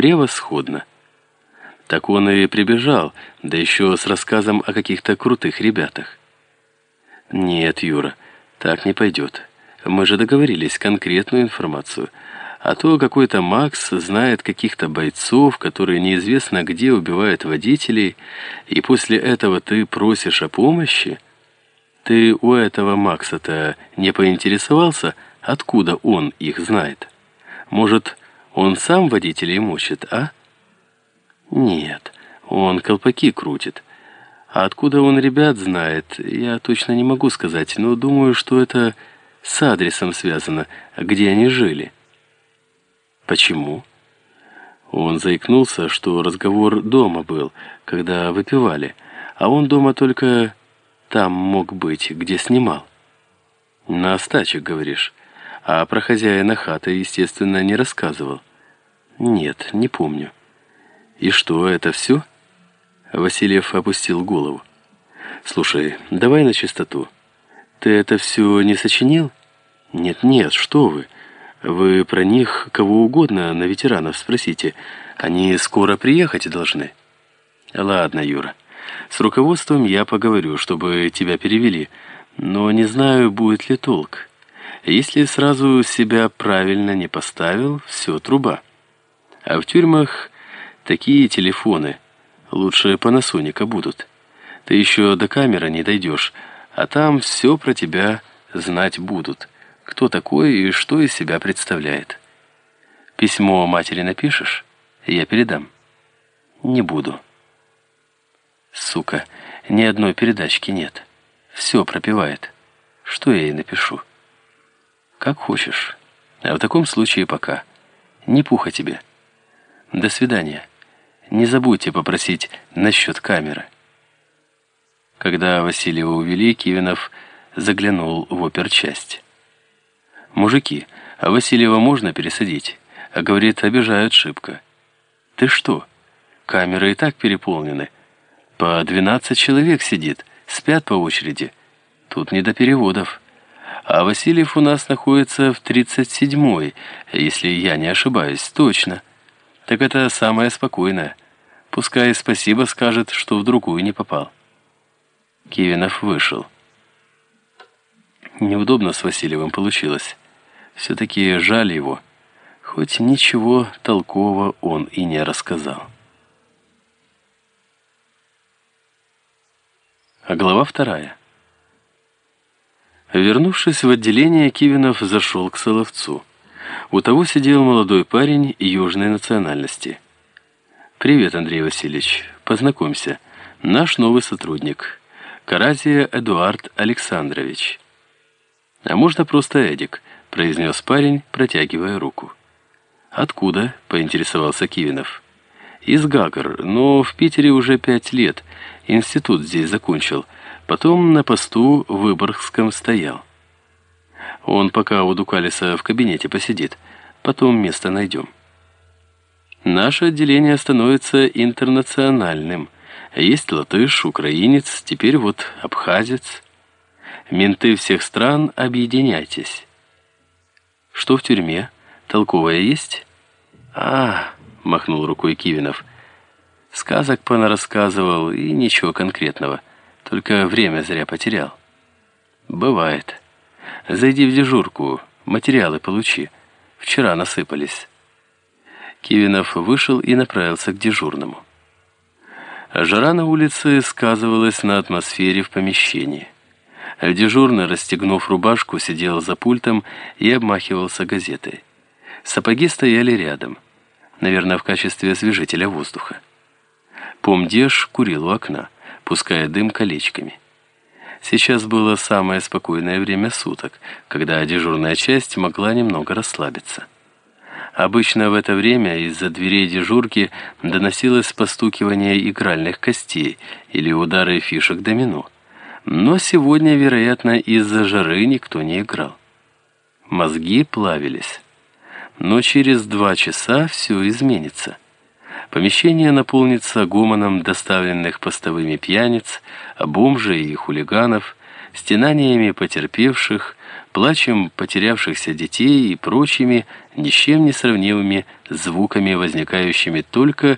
Превосходно. Так он и прибежал, да еще с рассказом о каких-то крутых ребятах. Нет, Юра, так не пойдет. Мы же договорились конкретную информацию. А то какой-то Макс знает каких-то бойцов, которые неизвестно где убивают водителей, и после этого ты просишь о помощи? Ты у этого Макса-то не поинтересовался, откуда он их знает? Может, он сам водителей мучит, а? Нет, он колпаки крутит. А откуда он ребят знает, я точно не могу сказать, но думаю, что это с адресом связано, где они жили. Почему? Он заикнулся, что разговор дома был, когда выпивали, а он дома только там мог быть, где снимал. На остачек, говоришь, а про хозяина хаты, естественно, не рассказывал. Нет, не помню. «И что, это все?» Васильев опустил голову. «Слушай, давай на чистоту. Ты это все не сочинил?» «Нет-нет, что вы. Вы про них кого угодно на ветеранов спросите. Они скоро приехать должны». «Ладно, Юра. С руководством я поговорю, чтобы тебя перевели. Но не знаю, будет ли толк. Если сразу себя правильно не поставил, все труба. А в тюрьмах Такие телефоны лучше Панасоника будут. Ты еще до камеры не дойдешь, а там все про тебя знать будут. Кто такой и что из себя представляет. Письмо матери напишешь? Я передам. Не буду. Сука, ни одной передачки нет. Все пропивает. Что я ей напишу? Как хочешь. А в таком случае пока. Не пуха тебе. До свидания. Не забудьте попросить насчет камеры. Когда Васильева увели, Кивинов заглянул в оперчасть. «Мужики, а Васильева можно пересадить?» А говорит, обижают шибко. «Ты что? Камеры и так переполнены. По 12 человек сидит, спят по очереди. Тут не до переводов. А Васильев у нас находится в 37-й, если я не ошибаюсь, точно. Так это самое спокойное». Пускай спасибо скажет, что в другую не попал. Кивинов вышел. Неудобно с Васильевым получилось. Все-таки жаль его. Хоть ничего толкового он и не рассказал. А глава вторая. Вернувшись в отделение, Кивинов зашел к Соловцу. У того сидел молодой парень южной национальности – «Привет, Андрей Васильевич. Познакомься. Наш новый сотрудник. Каразия Эдуард Александрович». «А можно просто Эдик», — произнес парень, протягивая руку. «Откуда?» — поинтересовался Кивинов. «Из Гагар, но в Питере уже пять лет. Институт здесь закончил. Потом на посту в Выборгском стоял. Он пока у Дукалиса в кабинете посидит. Потом место найдем». Наше отделение становится интернациональным. Есть латыш, украинец, теперь вот абхазец. Менты всех стран, объединяйтесь. Что в тюрьме? Толковая есть? А, махнул рукой Кивинов. Сказок рассказывал и ничего конкретного. Только время зря потерял. Бывает. Зайди в дежурку, материалы получи. Вчера насыпались. Кивинов вышел и направился к дежурному. Жара на улице сказывалась на атмосфере в помещении. Дежурный, расстегнув рубашку, сидел за пультом и обмахивался газетой. Сапоги стояли рядом, наверное, в качестве освежителя воздуха. Помдеж курил у окна, пуская дым колечками. Сейчас было самое спокойное время суток, когда дежурная часть могла немного расслабиться. Обычно в это время из-за дверей дежурки доносилось постукивание игральных костей или удары фишек домино. Но сегодня, вероятно, из-за жары никто не играл. Мозги плавились. Но через два часа все изменится. Помещение наполнится гомоном доставленных постовыми пьяниц, бомжей и хулиганов, стенаниями потерпевших, плачем потерявшихся детей и прочими ни с чем не сравнимыми звуками, возникающими только